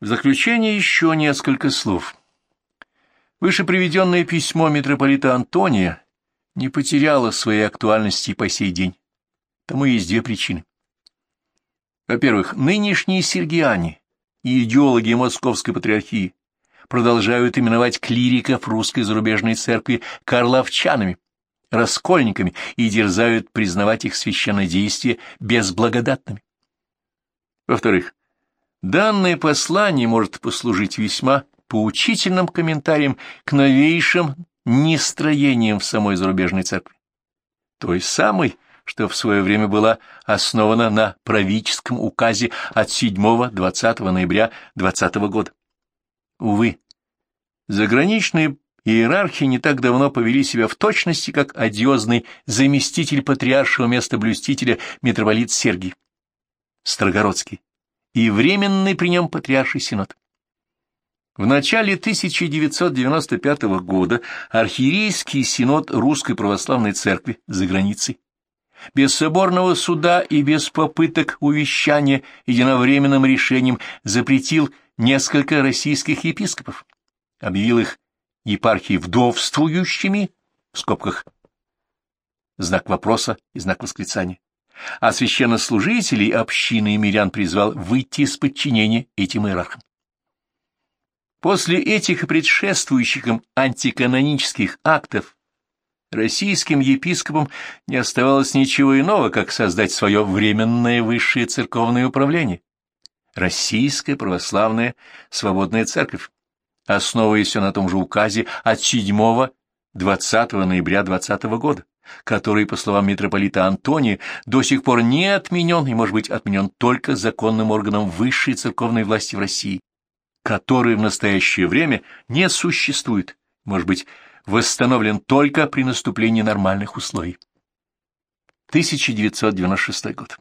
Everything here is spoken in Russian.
В заключение еще несколько слов. Выше приведенное письмо митрополита Антония не потеряло своей актуальности по сей день. Тому есть две причины. Во-первых, нынешние сергиане и идеологи Московской патриархии продолжают именовать клириков русской зарубежной церкви карловчанами, раскольниками и дерзают признавать их священнодействие безблагодатными. Во-вторых, данное послание может послужить весьма поучительным комментарием к новейшим нестроениям в самой зарубежной церкви, той самой, что в свое время была основана на правительском указе от 7-20 ноября 20 года. Увы, заграничные иерархи не так давно повели себя в точности, как одиозный заместитель патриаршего местоблюстителя митрополит Сергий Строгородский и временный при нем патриарший синод. В начале 1995 года архиерейский синод Русской Православной Церкви за границей без соборного суда и без попыток увещания единовременным решением запретил несколько российских епископов, объявил их епархии вдовствующими, в скобках знак вопроса и знак восклицания, а священнослужителей общины и мирян призвал выйти из подчинения этим иерархам. После этих предшествующих им антиканонических актов российским епископам не оставалось ничего иного, как создать свое временное высшее церковное управление – Российская Православная Свободная Церковь, основываясь на том же указе от 7-20 ноября 20 года, который, по словам митрополита Антония, до сих пор не отменен и может быть отменен только законным органом высшей церковной власти в России, который в настоящее время не существует, может быть, восстановлен только при наступлении нормальных условий. 1996 год.